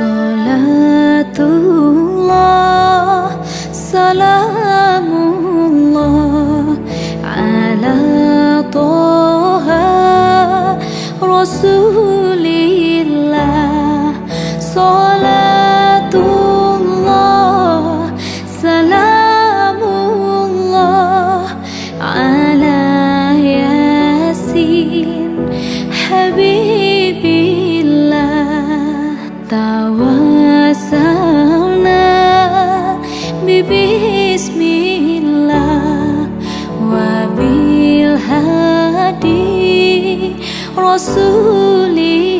Salatullah Salatullah 我思念。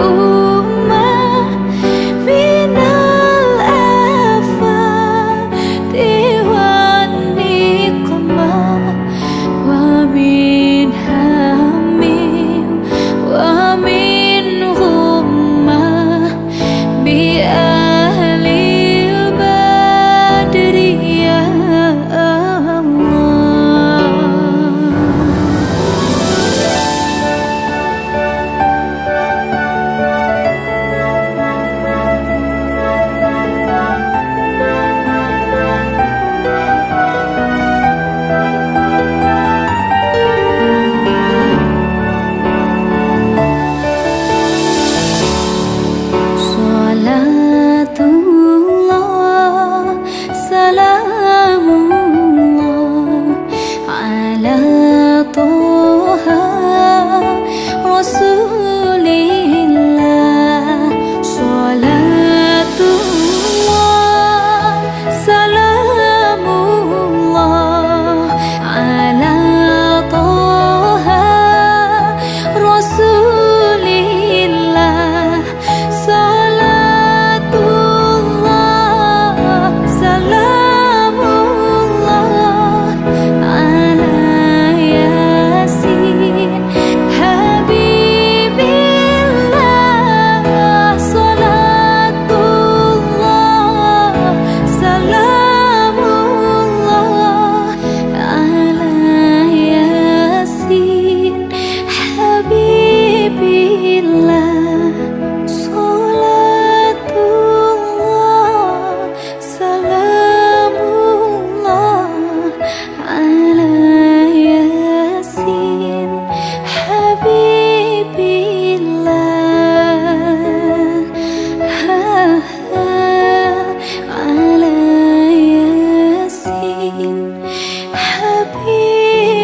Ooh.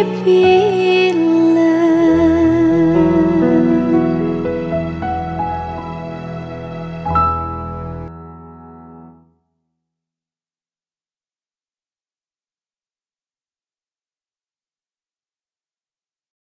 baby